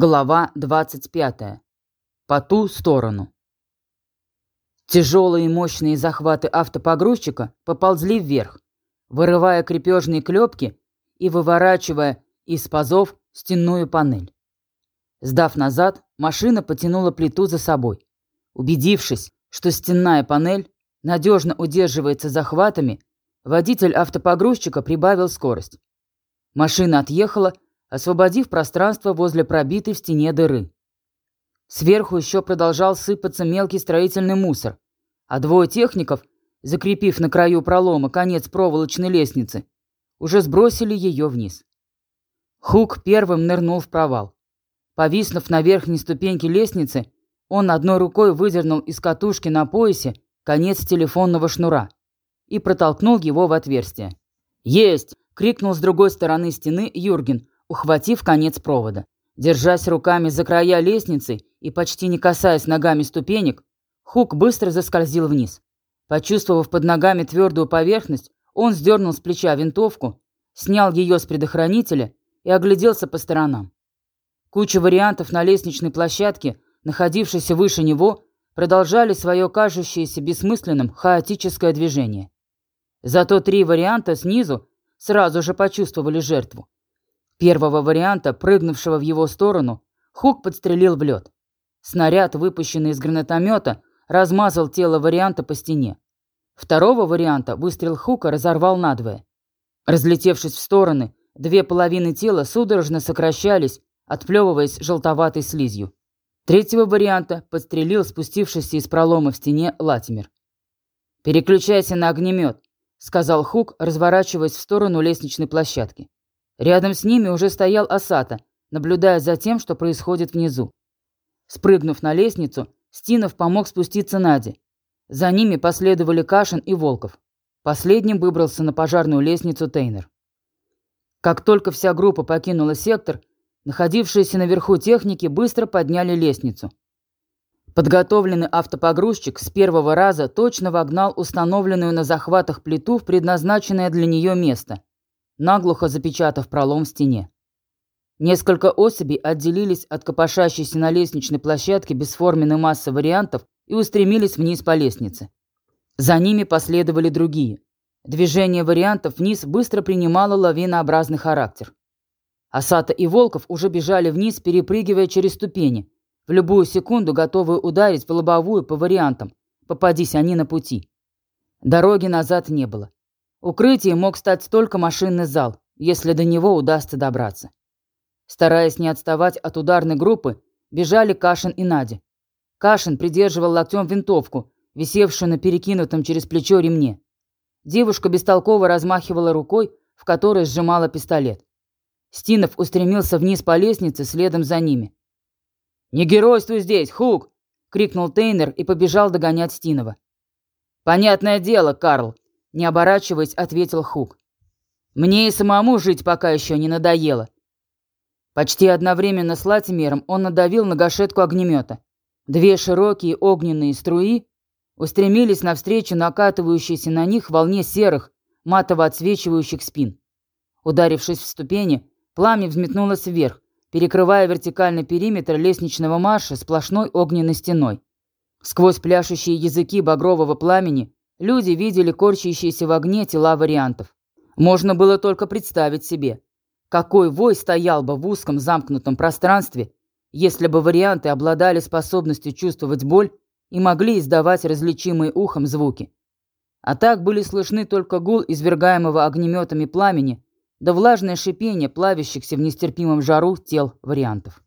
Глава 25. По ту сторону. Тяжелые и мощные захваты автопогрузчика поползли вверх, вырывая крепежные клепки и выворачивая из пазов стенную панель. Сдав назад, машина потянула плиту за собой. Убедившись, что стенная панель надежно удерживается захватами, водитель автопогрузчика прибавил скорость. Машина отъехала, освободив пространство возле пробитой в стене дыры. Сверху еще продолжал сыпаться мелкий строительный мусор, а двое техников, закрепив на краю пролома конец проволочной лестницы, уже сбросили ее вниз. Хук первым нырнул в провал. Повиснув на верхней ступеньке лестницы, он одной рукой выдернул из катушки на поясе конец телефонного шнура и протолкнул его в отверстие. «Есть!» — крикнул с другой стороны стены Юрген, ухватив конец провода. Держась руками за края лестницы и почти не касаясь ногами ступенек, Хук быстро заскользил вниз. Почувствовав под ногами твердую поверхность, он сдернул с плеча винтовку, снял ее с предохранителя и огляделся по сторонам. Куча вариантов на лестничной площадке, находившейся выше него, продолжали свое кажущееся бессмысленным хаотическое движение. Зато три варианта снизу сразу же почувствовали жертву. Первого варианта, прыгнувшего в его сторону, Хук подстрелил в лед. Снаряд, выпущенный из гранатомета, размазал тело варианта по стене. Второго варианта выстрел Хука разорвал надвое. Разлетевшись в стороны, две половины тела судорожно сокращались, отплевываясь желтоватой слизью. Третьего варианта подстрелил спустившийся из пролома в стене Латимер. «Переключайся на огнемет», — сказал Хук, разворачиваясь в сторону лестничной площадки. Рядом с ними уже стоял Асата, наблюдая за тем, что происходит внизу. Спрыгнув на лестницу, Стинов помог спуститься Наде. За ними последовали Кашин и Волков. Последним выбрался на пожарную лестницу Тейнер. Как только вся группа покинула сектор, находившиеся наверху техники быстро подняли лестницу. Подготовленный автопогрузчик с первого раза точно вогнал установленную на захватах плиту в предназначенное для нее место – наглухо запечатав пролом в стене. Несколько особей отделились от копошащейся на лестничной площадке бесформенной массы вариантов и устремились вниз по лестнице. За ними последовали другие. Движение вариантов вниз быстро принимало лавинообразный характер. Асата и Волков уже бежали вниз, перепрыгивая через ступени, в любую секунду готовые ударить в лобовую по вариантам, попадись они на пути. Дороги назад не было. Укрытием мог стать только машинный зал, если до него удастся добраться. Стараясь не отставать от ударной группы, бежали Кашин и Надя. Кашин придерживал локтем винтовку, висевшую на перекинутом через плечо ремне. Девушка бестолково размахивала рукой, в которой сжимала пистолет. Стинов устремился вниз по лестнице следом за ними. «Не геройствуй здесь, Хук!» — крикнул Тейнер и побежал догонять Стинова. «Понятное дело, Карл!» Не оборачиваясь, ответил Хук. «Мне и самому жить пока еще не надоело». Почти одновременно с Латимером он надавил на гашетку огнемета. Две широкие огненные струи устремились навстречу накатывающейся на них волне серых, матово отсвечивающих спин. Ударившись в ступени, пламя взметнулось вверх, перекрывая вертикальный периметр лестничного марша сплошной огненной стеной. Сквозь пляшущие языки багрового пламени Люди видели корчащиеся в огне тела вариантов. Можно было только представить себе, какой вой стоял бы в узком замкнутом пространстве, если бы варианты обладали способностью чувствовать боль и могли издавать различимые ухом звуки. А так были слышны только гул извергаемого огнеметами пламени да влажное шипение плавящихся в нестерпимом жару тел вариантов.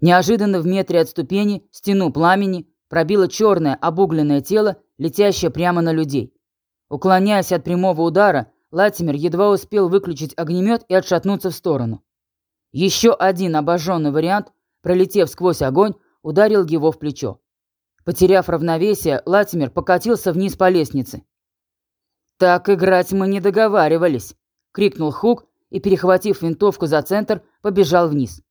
Неожиданно в метре от ступени стену пламени пробило черное обугленное тело летящая прямо на людей. Уклоняясь от прямого удара, Латимер едва успел выключить огнемет и отшатнуться в сторону. Еще один обожженный вариант, пролетев сквозь огонь, ударил его в плечо. Потеряв равновесие, Латимер покатился вниз по лестнице. «Так играть мы не договаривались!» — крикнул Хук и, перехватив винтовку за центр, побежал вниз.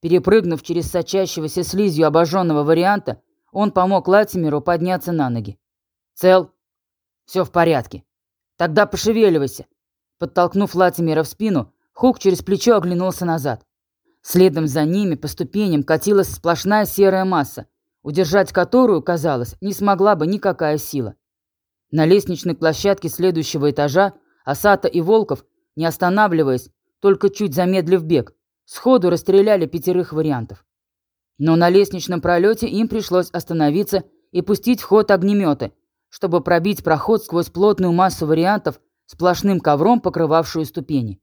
Перепрыгнув через сочащегося слизью обожженного варианта, он помог Латимеру подняться на ноги. Цел? Все в порядке. Тогда пошевеливайся. Подтолкнув Латимера в спину, Хук через плечо оглянулся назад. Следом за ними по ступеням катилась сплошная серая масса, удержать которую, казалось, не смогла бы никакая сила. На лестничной площадке следующего этажа Асата и Волков, не останавливаясь, только чуть замедлив бег, сходу расстреляли пятерых вариантов. Но на лестничном пролете им пришлось остановиться и пустить в ход огнеметы, чтобы пробить проход сквозь плотную массу вариантов, сплошным ковром покрывавшую ступени.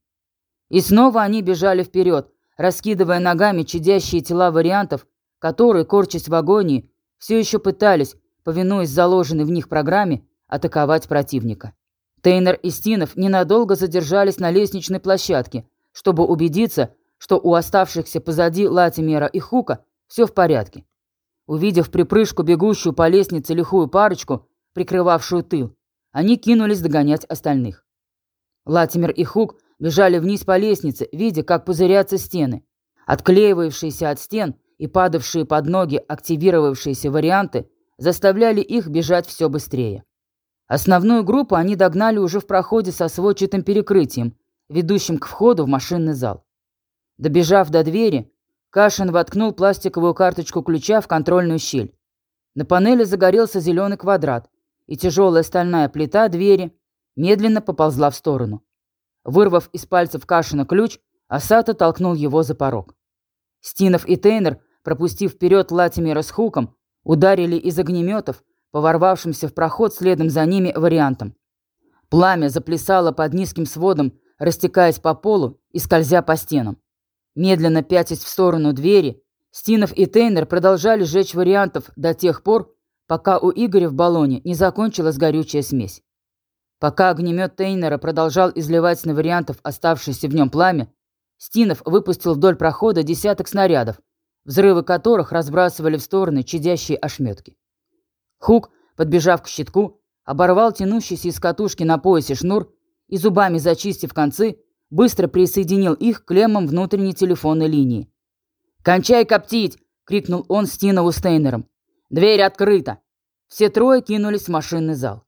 И снова они бежали вперед, раскидывая ногами чадящие тела вариантов, которые, корчась в агонии, все еще пытались, повинуясь заложенной в них программе, атаковать противника. Тейнер и Стинов ненадолго задержались на лестничной площадке, чтобы убедиться, что у оставшихся позади Латимера и Хука все в порядке. Увидев припрыжку бегущую по лестнице лихую парочку, прикрывавшую тыл, они кинулись догонять остальных. Латимер и Хук бежали вниз по лестнице, видя, как пузырятся стены. Отклеивавшиеся от стен и падавшие под ноги активировавшиеся варианты заставляли их бежать все быстрее. Основную группу они догнали уже в проходе со сводчатым перекрытием, ведущим к входу в машинный зал. Добежав до двери, Кашин воткнул пластиковую карточку ключа в контрольную щель. На панели загорелся зеленый квадрат, и тяжелая стальная плита двери медленно поползла в сторону. Вырвав из пальцев Кашина ключ, Асата толкнул его за порог. Стинов и Тейнер, пропустив вперед Латимера с Хуком, ударили из огнеметов, по ворвавшимся в проход следом за ними вариантам. Пламя заплясало под низким сводом, растекаясь по полу и скользя по стенам. Медленно пятясь в сторону двери, Стинов и Тейнер продолжали сжечь вариантов до тех пор, пока у Игоря в баллоне не закончилась горючая смесь. Пока огнемет Тейнера продолжал изливать на вариантов оставшееся в нем пламя, Стинов выпустил вдоль прохода десяток снарядов, взрывы которых разбрасывали в стороны чадящие ошметки. Хук, подбежав к щитку, оборвал тянущийся из катушки на поясе шнур и зубами зачистив концы, быстро присоединил их к клеммам внутренней телефонной линии. «Кончай коптить!» — крикнул он Стинову Стейнером. «Дверь открыта!» Все трое кинулись в машинный зал.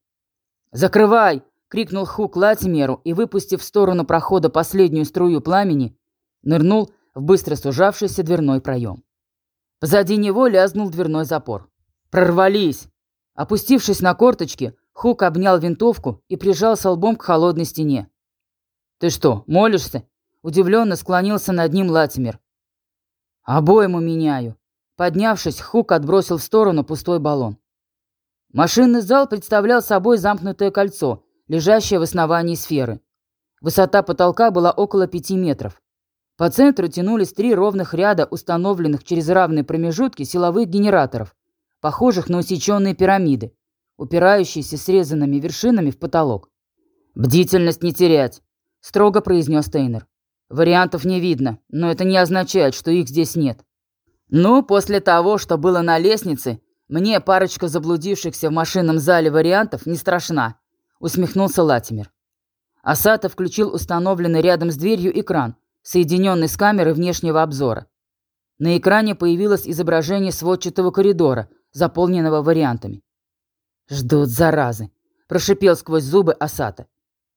«Закрывай!» — крикнул Хук Латимеру и, выпустив в сторону прохода последнюю струю пламени, нырнул в быстро сужавшийся дверной проем. Позади него лязнул дверной запор. «Прорвались!» Опустившись на корточки, Хук обнял винтовку и прижался лбом к холодной стене. «Ты что, молишься?» Удивленно склонился над ним Латимер. «Обойму меняю». Поднявшись, Хук отбросил в сторону пустой баллон. Машинный зал представлял собой замкнутое кольцо, лежащее в основании сферы. Высота потолка была около пяти метров. По центру тянулись три ровных ряда установленных через равные промежутки силовых генераторов, похожих на усеченные пирамиды, упирающиеся срезанными вершинами в потолок. «Бдительность не терять», — строго произнес Тейнер. «Вариантов не видно, но это не означает, что их здесь нет». «Ну, после того, что было на лестнице, мне парочка заблудившихся в машинном зале вариантов не страшна», — усмехнулся Латимер. Асата включил установленный рядом с дверью экран, соединенный с камерой внешнего обзора. На экране появилось изображение сводчатого коридора — заполненного вариантами. «Ждут, заразы!» – прошипел сквозь зубы Асата.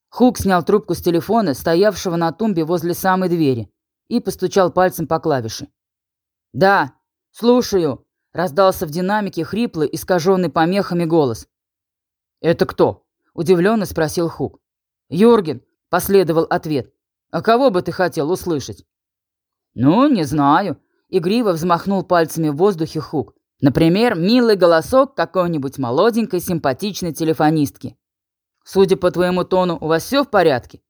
Хук снял трубку с телефона, стоявшего на тумбе возле самой двери, и постучал пальцем по клавише. «Да, слушаю!» – раздался в динамике хриплый, искаженный помехами голос. «Это кто?» – удивленно спросил Хук. «Юрген», – последовал ответ. «А кого бы ты хотел услышать?» «Ну, не знаю», – игриво взмахнул пальцами в воздухе Хук. Например, милый голосок какой-нибудь молоденькой симпатичной телефонистки. Судя по твоему тону, у вас все в порядке?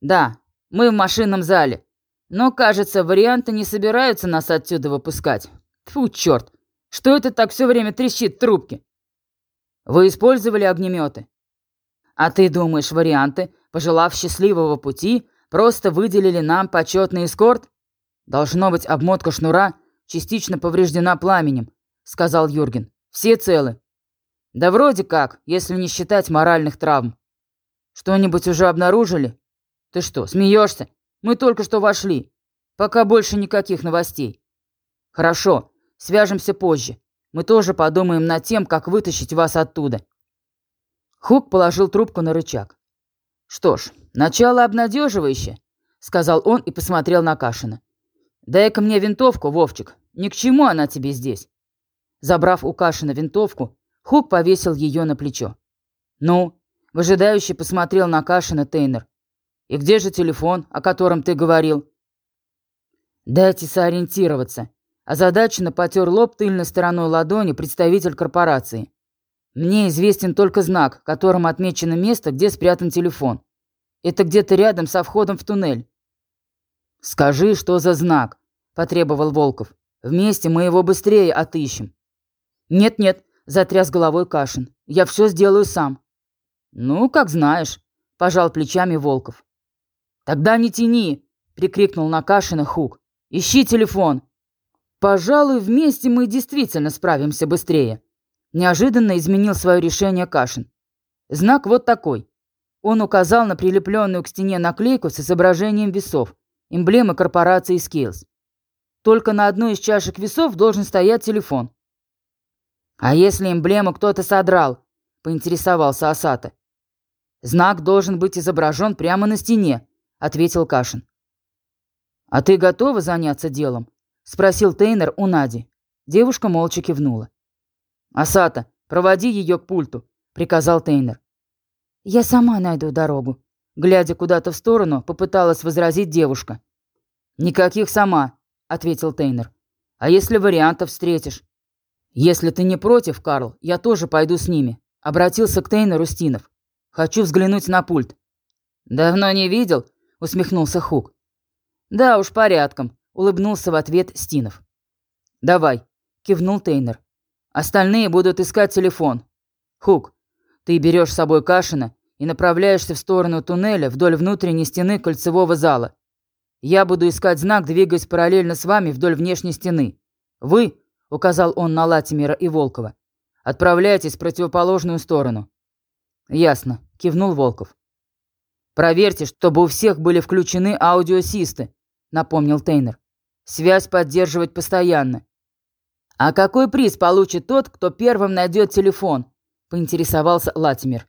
Да, мы в машинном зале. Но, кажется, варианты не собираются нас отсюда выпускать. Тьфу, черт. Что это так все время трещит в трубке? Вы использовали огнеметы? А ты думаешь, варианты, пожелав счастливого пути, просто выделили нам почетный эскорт? Должно быть, обмотка шнура частично повреждена пламенем, сказал Юрген. «Все целы?» «Да вроде как, если не считать моральных травм». «Что-нибудь уже обнаружили?» «Ты что, смеешься? Мы только что вошли. Пока больше никаких новостей». «Хорошо, свяжемся позже. Мы тоже подумаем над тем, как вытащить вас оттуда». Хук положил трубку на рычаг. «Что ж, начало обнадеживающее», — сказал он и посмотрел на Кашина. «Дай-ка мне винтовку, Вовчик. Ни к чему она тебе здесь». Забрав у Кашина винтовку, Хук повесил ее на плечо. «Ну?» – выжидающе посмотрел на Кашина Тейнер. «И где же телефон, о котором ты говорил?» «Дайте сориентироваться», Озадаченно потер лоб тыльной стороной ладони представитель корпорации. «Мне известен только знак, которым отмечено место, где спрятан телефон. Это где-то рядом со входом в туннель». «Скажи, что за знак?» – потребовал Волков. «Вместе мы его быстрее отыщем». «Нет-нет», – затряс головой Кашин. «Я все сделаю сам». «Ну, как знаешь», – пожал плечами Волков. «Тогда не тяни!» – прикрикнул на Кашина Хук. «Ищи телефон!» «Пожалуй, вместе мы действительно справимся быстрее», – неожиданно изменил свое решение Кашин. «Знак вот такой». Он указал на прилепленную к стене наклейку с изображением весов, эмблемы корпорации Skills. Только на одной из чашек весов должен стоять телефон. «А если эмблему кто-то содрал?» – поинтересовался Асата. «Знак должен быть изображен прямо на стене», – ответил Кашин. «А ты готова заняться делом?» спросил Тейнер у Нади. Девушка молча кивнула. «Асата, проводи ее к пульту», — приказал Тейнер. «Я сама найду дорогу», — глядя куда-то в сторону, попыталась возразить девушка. «Никаких сама», — ответил Тейнер. «А если вариантов встретишь?» «Если ты не против, Карл, я тоже пойду с ними», — обратился к Тейнеру Стинов. «Хочу взглянуть на пульт». «Давно не видел?» — усмехнулся Хук. «Да уж, порядком», улыбнулся в ответ Стинов. «Давай», — кивнул Тейнер. «Остальные будут искать телефон. Хук, ты берешь с собой Кашина и направляешься в сторону туннеля вдоль внутренней стены кольцевого зала. Я буду искать знак, двигаясь параллельно с вами вдоль внешней стены. Вы, — указал он на Латимера и Волкова, — отправляйтесь в противоположную сторону». «Ясно», — кивнул Волков. «Проверьте, чтобы у всех были включены аудиосисты», — напомнил Тейнер. «Связь поддерживать постоянно». «А какой приз получит тот, кто первым найдет телефон?» — поинтересовался Латимер.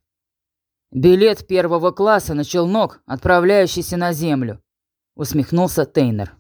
«Билет первого класса на челнок, отправляющийся на Землю», — усмехнулся Тейнер.